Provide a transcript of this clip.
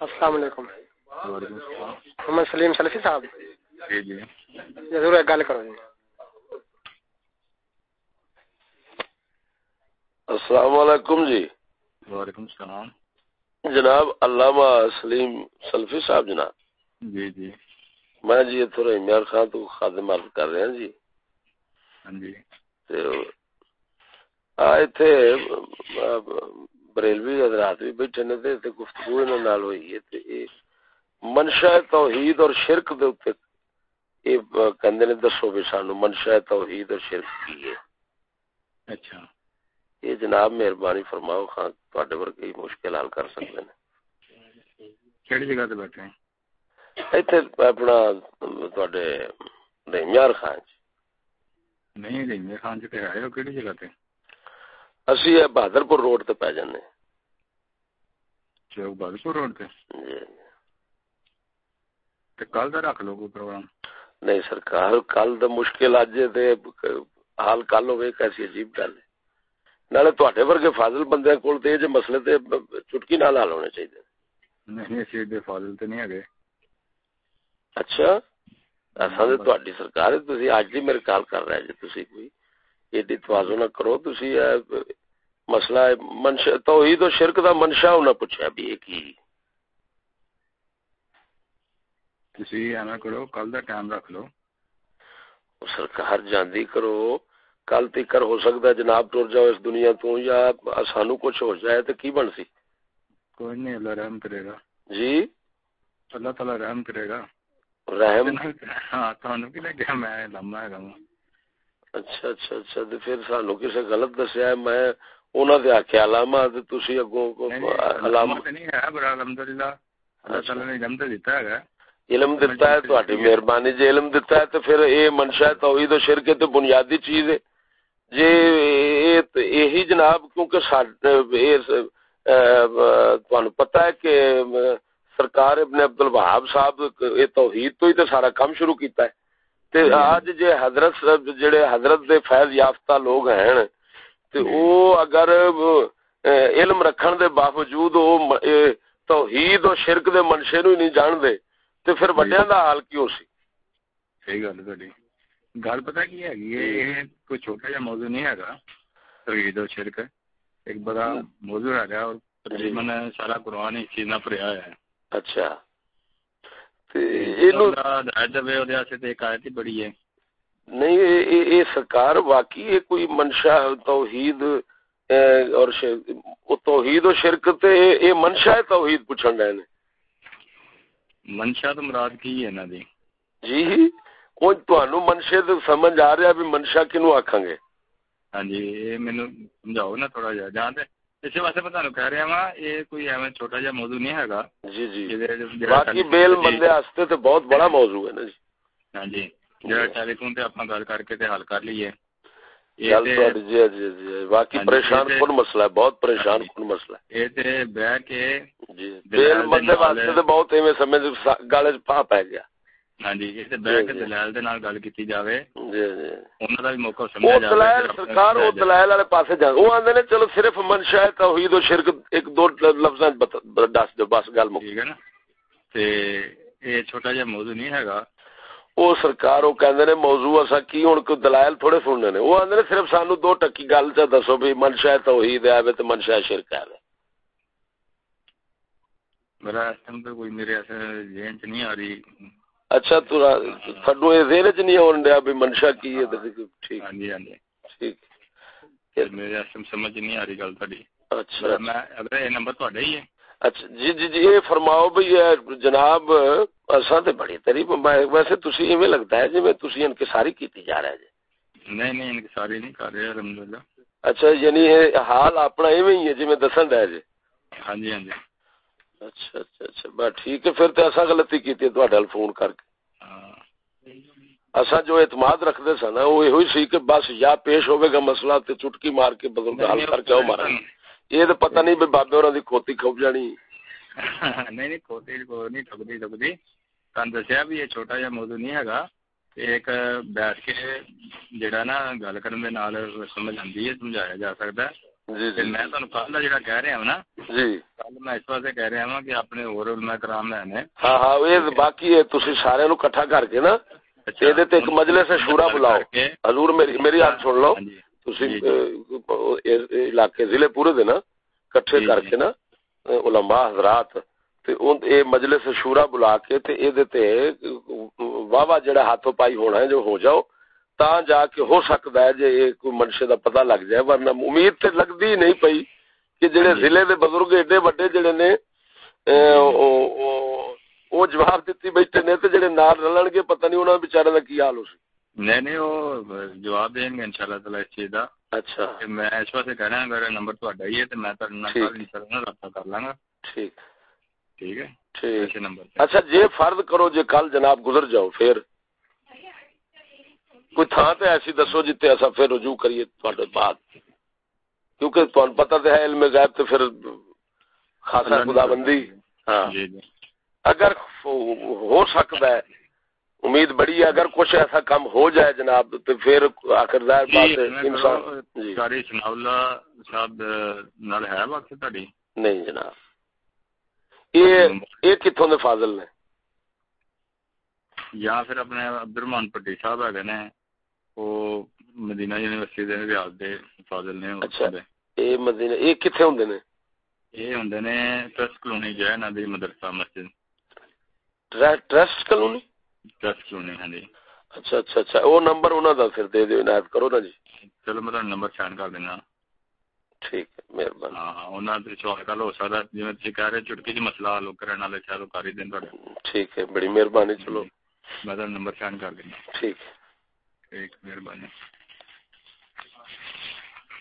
السلام علیکم۔ محمد سلیم سلفی صاحب۔ جی جی۔ ضرور ایک گل کرو جی۔ السلام علیکم جی۔ وعلیکم السلام۔ جناب علامہ سلیم سلفی صاحب جناب۔ جی جی۔ میں جی اتو رحمیار خان تو خادم عرض کر رہا جی۔ ہاں جی۔ ایتھے بریلوی حضرات بھی بیٹھے نے تے تے گفتگو انہاں نال ہوئی ہے تے منشا توحید اور شرک دے اوتے اے کہندے نے دسو بھی سانو منشا توحید اور شرک کی ہے۔ اچھا۔ یہ جناب مہربانی فرماؤ خان تواڈے ورگے مشکل حل کر سکتے ہیں کیڑی جگہ تے بیٹھے ہیں؟ ایتھے اپنا تواڈے رحمیار خان جی۔ نہیں رحمیار خان جی تے آئے ہو کیڑی جگہ تے؟ اسی بہادر پور روڈ تے پی جانے چوک بہادر پور روڈ تے تے کل دا رکھ لو کوئی پروگرام نہیں سرکار کل دا مشکل اج تے حال کل ہوے کیسی عجیب گل ہے نالے تواڈے ورگے فاضل بندے کول تے جو مسئلے تے چٹکی نال حل ہونے چاہیے نہیں فاضل اچھا میرے کال کر رہے جے تسی کوئی ایڈی توازو نہ کرو تسی مسئلہ منشا توحید و شرک دا منشا انہاں پوچھیا بھی ایک ہی تسی اینا کرو کل دا ٹائم رکھ لو۔ سرکار جاندی کرو کل تیکر ہو سکتا ہے جناب ٹر جاؤ اس دنیا تو یا سانو کچھ ہو جائے تو کی بن سی؟ کوئی نہیں اللہ رحم کرے گا۔ جی؟ اللہ تعالی رحم کرے گا۔ رحم؟ ہاں کی میں ہے اچھا اچھا اچھا تے پھر سانو کسے انہاں دے آکھیا علامہ تے تسی اگوں علامہ تے نہیں ہے بڑا الحمدللہ اللہ تعالی نے علم تے دیتا ہے۔ علم دیتا ہے تہاڈی مہربانی جے علم دیتا ہے تے پھر اے منشا توحید و شرک تے بنیادی چیز ہے۔ جی یہی جناب کیونکہ پتا ہے کہ سرکار ابن عبد الوہاب صاحب توحید تو ہی تو سارا کام شروع کیتا ہے۔ تے آج جے حضرت جڑے حضرت دے فیض یافتہ لوگ ہیں تے او اگر علم رکھن دے باوجود او توحید اور شرک دے منشے نو ہی نہیں جان دے تے پھر وڈیاں دا حال کی ہو سی صحیح گل ہے گل پتا کی ہے یہ کوئی چھوٹا جا موضوع نہیں ہے توحید و شرک ایک بڑا موضوع ہے اور تقریباً سارا قرآن اس چیز نہ پڑھیا ہے اچھا بڑی ہے نہیں یہ سرکار واقعی کوئی منشا توحید اور توحید و شرک تے یہ منشا ہے توحید پوچھن رہے منشا تو مراد کی ہے نا دی جی کوئی تانوں منشے تے سمجھ آ رہا بھی منشا کینو آکھاں گے؟ ہاں جی یہ مینوں سمجھاؤ نا تھوڑا جہا جہاں تے اس واسطے میں تانوں کہہ رہا ہاں یہ کوئی ایویں چھوٹا جہا موضوع نہیں ہےگا جی جی۔ باقی بیل بندے واسطے تے بہت بڑا موضوع ہے نا جی۔ ہاں جی۔ جڑا ٹیلی فون تے اپنا گل کر کے تے حل کر لیے۔ جی جی جی باقی پریشان کون مسئلہ ہے بہت پریشان کون مسئلہ ہے۔ یہ تے بہ کے جی بیل بندے واسطے تے بہت ایویں سمجھ گل وچ پا پے گیا۔ ہاں جی یہ بہ کے دلال دے نال گل کیتی جاوے۔ جی جی۔ انہاں دا بھی موقع سمجھا جاوے دلائل سرکار او دلائل والے پاسے جان او آندے نے چلو صرف منشا ہے توحید و شرک ایک دو لفظاں دس دو بس گل مک ٹھیک ہے نا؟ تے یہ چھوٹا جہا موضوع نہیں ہےگا او سرکار او کہندے نے موضوع اسا کی ہن کوئی دلائل تھوڑے سننے نے۔ او آندے نے صرف سانو دو ٹکی گل چا دسو بھی منشا ہے توحید ہے تے منشا ہے شرک ہے۔ میرا اس ٹائم تو کوئی میرے ایسے ذہن چ نہیں آ رہی۔ اچھا تو تھڈو یہ ذہن چ نہیں آن دیا بھی منشا کی ہے ٹھیک۔ ہاں جی ہاں جی۔ ٹھیک۔ میرے سمجھ نہیں آ رہی گل تھوڑی۔ اچھا۔ میں اگر یہ نمبر تہاڈا ہی ہے۔ اچھا جی جی جی یہ فرماؤ بھئی جناب اساں تے بڑی تعریف ویسے تسی ایویں لگتا ہے جی میں تسی انکساری کیتی جا رہا ہے جی؟ نہیں نہیں انکساری نہیں کر رہے الحمدللہ۔ اچھا یعنی حال اپنا ایویں ہی ہے جی میں دسن رہا جی؟ ہاں جی ہاں جی۔ اچھا اچھا اچھا بس ٹھیک ہے پھر تے اسا غلطی کیتی ہے تہاڈے فون کر کے۔ اسا جو اعتماد رکھدے سن نا وہ ہوئی سی کہ بس یا پیش ہوے گا مسئلہ تے چٹکی مار کے بزرگ حل کر کے او مارا۔ یہ تو پتہ نہیں بابے اور کھوتی کھپ جانی نہیں نہیں کھوتی نہیں ٹھکدی ٹھکدی تن دسیا بھی یہ چھوٹا جہا موضوع نہیں ہے ایک بیٹھ کے جڑا نا گل کرن نال سمجھ آندی ہے سمجھایا جا سکتا ہے میں کہہ رہا ہوں نا میں اس واسطے کہہ رہا ہوں کہ اپنے ہاں ہاں باقی سارے نو اکٹھا کر کے نا ایدے تے شورا بلاؤ حضور میری میری بات سن لو علاقے ضلع پورے دے نا کٹھے کر کے نا علماء حضرات اے مجلس شورا بلا کے تے اے دے تے واوا جڑا ہاتھوں پائی ہونا ہے جو ہو جاؤ تا جا کے ہو سکدا ہے جے کوئی منشے دا پتہ لگ جائے ورنہ امید تے لگدی نہیں پئی کہ جڑے ضلع دے بزرگ ایڈے بڑے جڑے نے او جواب دتی بیٹھے نے تے جڑے نال رلن گے پتہ نہیں انہاں بیچارے دا کی حال ہو سی نہیں نہیں وہ جواب دیں گے انشاءاللہ تعالی اس چیز دا اچھا۔ میں اس واسطے کہہ رہا اگر نمبر تہاڈا ہی ہے تو میں تو نال انشاءاللہ رابطہ کر لاں گا۔ ٹھیک۔ ٹھیک ہے؟ ٹھیک۔ نمبر اچھا جے فرض کرو جے کل جناب گزر جاؤ پھر۔ کوئی تھان تے ایسی دسو جتے ایسا پھر رجوع کریے تھوڑے بعد۔ کیونکہ تہاڈا پتہ تے ہے علم غیب تے پھر خاصا خدا بندی ہاں۔ جی، جی۔ اگر ہو سکتا ہے امید بڑی ہے اگر کچھ ایسا کم ہو جائے جناب تو پھر آخر ظاہر جی، بات ہے انسان جی۔ ساری شناولا نہیں جناب۔ یہ کتوں کے فاضل نے؟ یا پھر اپنے عبد الرحمن پٹی صاحب ہے نے وہ مدینہ یونیورسٹی دے ریاض دے فاضل نے اچھا۔ اے مدینہ اے کتھے ہوندے نے؟ اے ہوندے نے ٹرسٹ کلونی جو ہے نا دی مدرسہ مسجد۔ Trust colony? دس کیوں نہیں ہاں جی اچھا اچھا اچھا وہ نمبر انہوں دا پھر دے دیو عنایت کرو نا جی چلو میں نمبر سینڈ کر دینا ٹھیک ہے مہربانی ہاں انہاں دے چوہے گل ہو سکدا جویں تسی کہہ رہے چٹکی جی مسئلہ حل کرن والے چلو کر ہی دین تہاڈا ٹھیک ہے بڑی مہربانی چلو میں نمبر سینڈ کر دینا ٹھیک ٹھیک مہربانی